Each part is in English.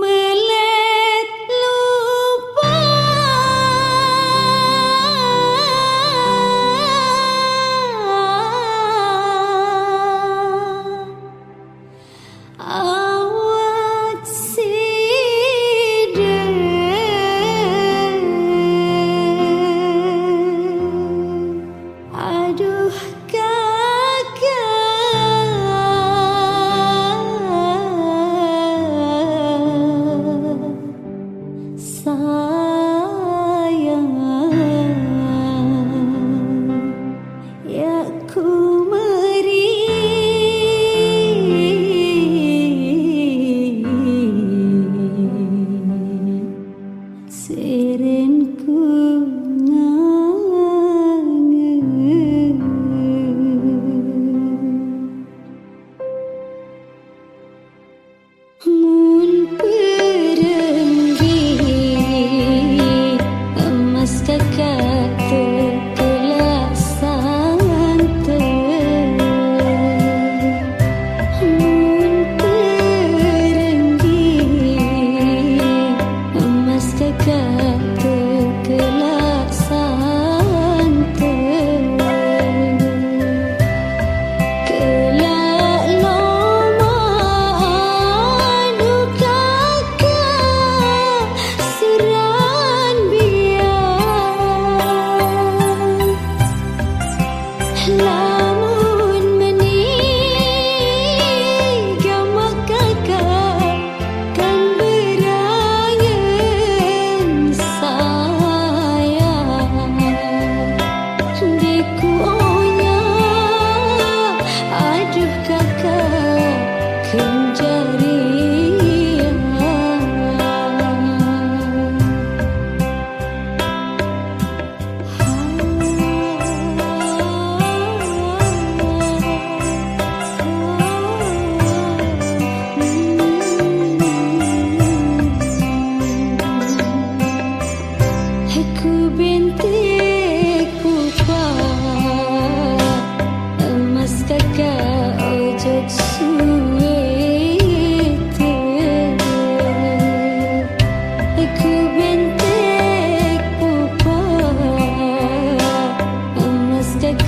没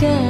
sky.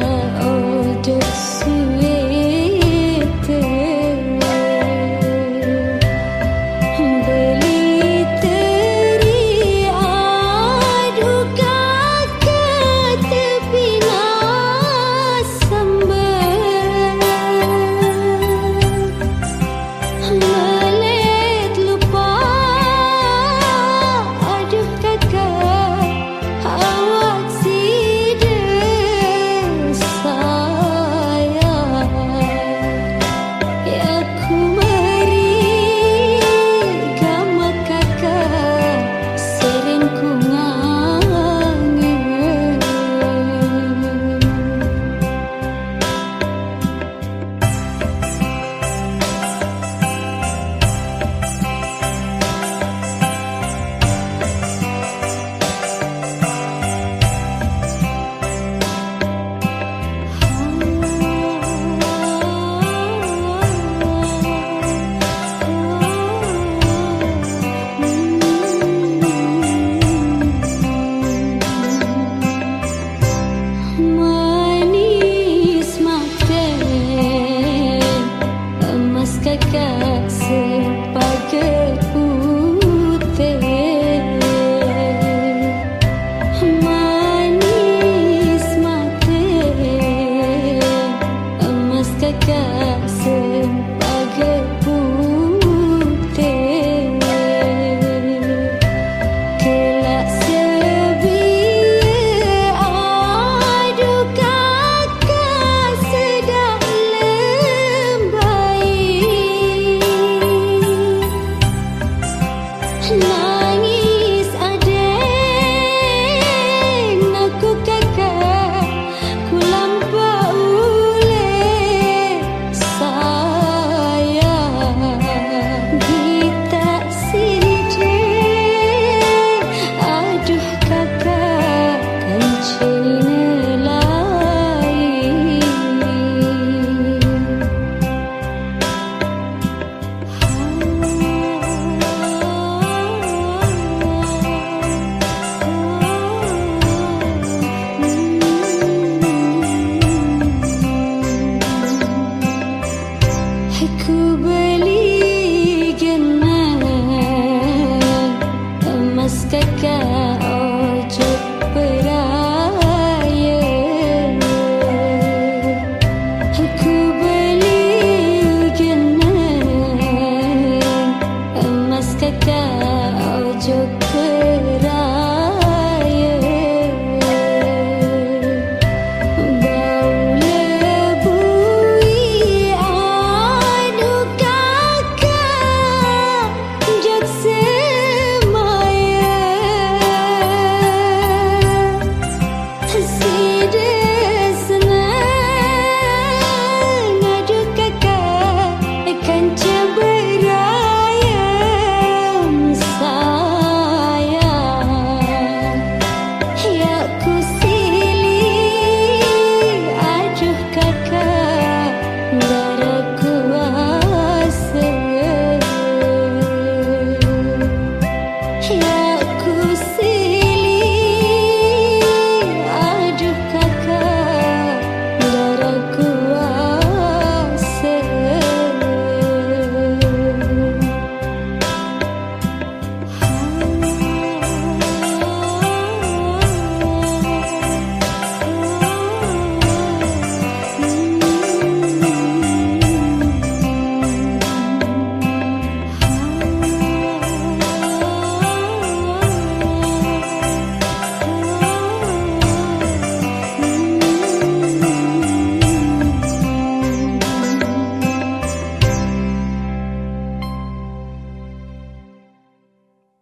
Yeah.